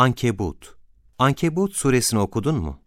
Ankebut Ankebut suresini okudun mu?